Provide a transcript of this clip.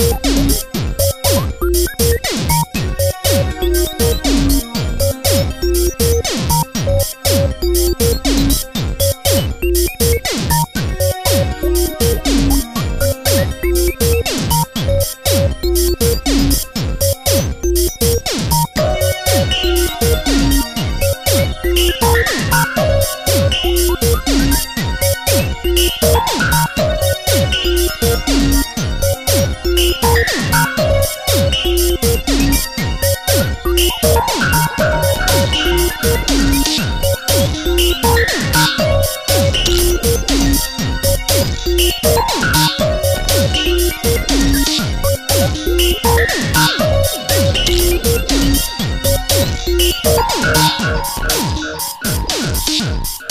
Thank Shut